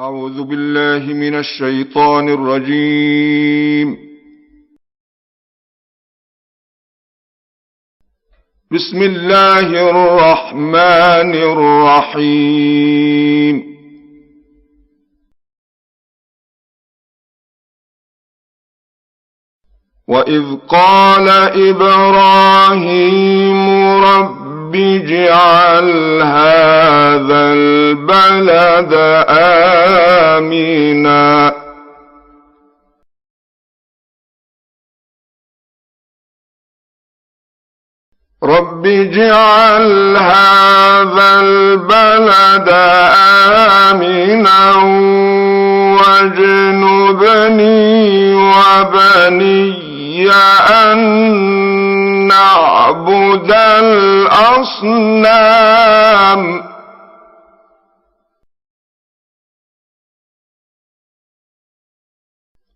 أعوذ بالله من الشيطان الرجيم. بسم الله الرحمن الرحيم. وإذ قال إبراهيم رب اجعل هذا البلد آمنا رب اجعل هذا البلد آمنا واجنبني وبني أن نعبد الأصنام.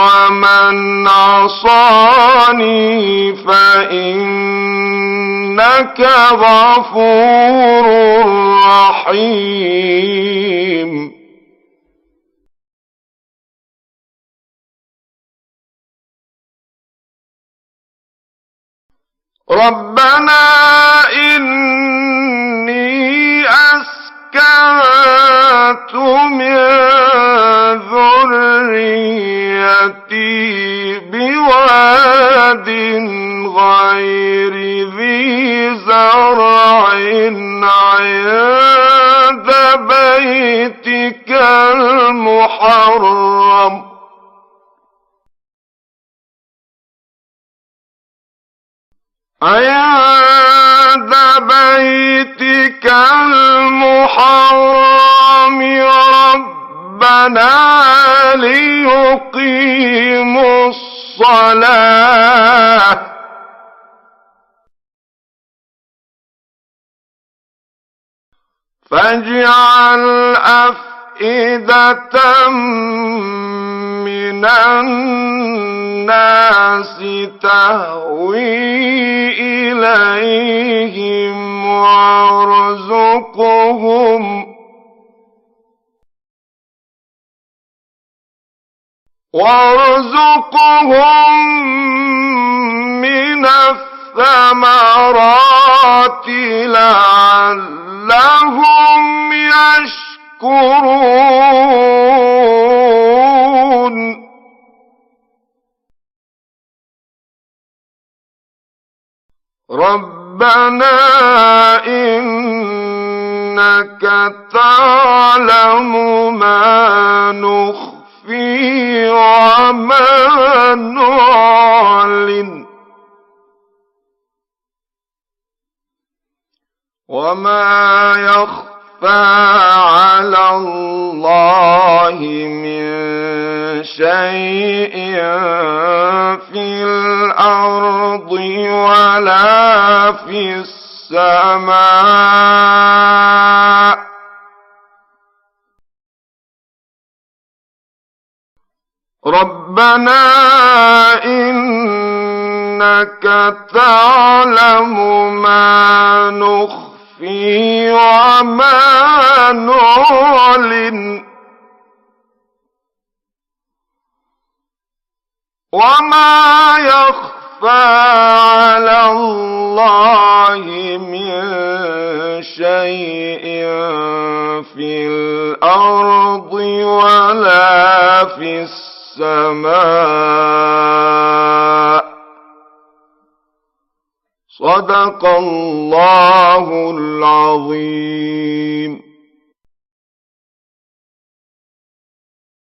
ومن عصاني فإنك غفور رحيم. ربنا غير ذي زرع عند بيتك المحرم. عند بيتك المحرم ربنا ليقيموا الصلاة. فاجعل أفئدة من الناس تهوي إليهم وارزقهم. وارزقهم من الثمرات لعلهم يشكرون. ربنا إنك تعلم ما نخفي وما نعلن وما يخفى على الله من شيء في الأرض ولا في السماء ربنا إنك تعلم ما نخفي وما نعلن وما يخفى على الله من شيء في الأرض ولا في السماء. صدق الله العظيم.